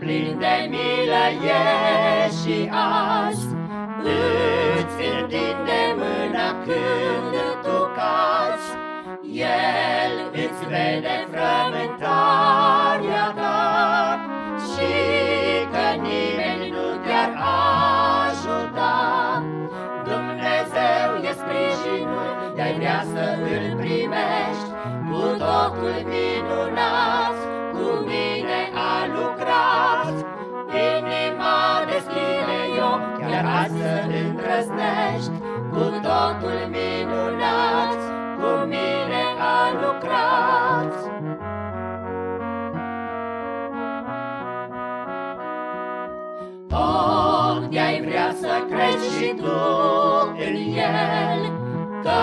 plin de milă e și azi, Îți întinde mâna când tu cazi, El îți vede frământarea ta Și că nimeni nu te-ar ajuta. Dumnezeu e sprijinul, de-ai vrea să îl primești, Cu totul minunat, azi să îndrăznești, Cu totul minunat, cu mine a lucrat. Oh, de-ai vrea să crezi și tu în El, Că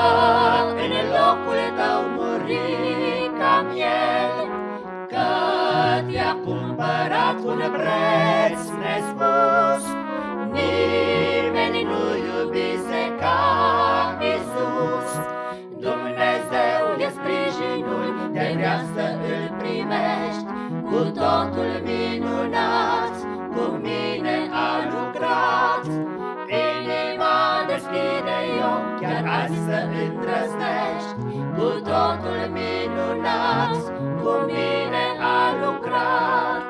în locul tău muri ca miel, Că te-a cumpărat un preț nespus, Cu totul minunat, cu mine a lucrat. Inima deschide eu, chiar azi să îndrăznești, Cu totul minunat, cu mine a lucrat.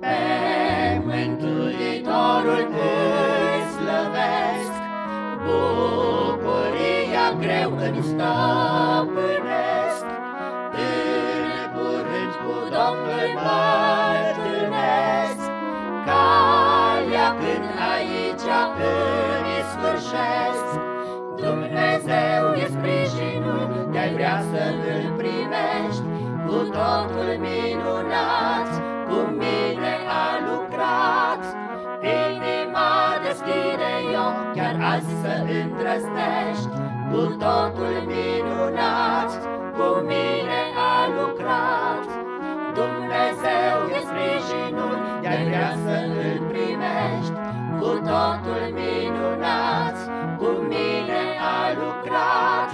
Pe Mântuitorul îl greu îmi stăpânesc, În curând cu Domnul mă întâlnesc, Calea când aici îmi sfârșesc. Dumnezeu e sprijinul, de-ai vrea să îl primești, Cu totul minunat, Dar azi să îndrăznești Cu totul minunat Cu mine a lucrat. Dumnezeu e sprijinul de vrea să îl primești. Cu totul minunat Cu mine a lucrat.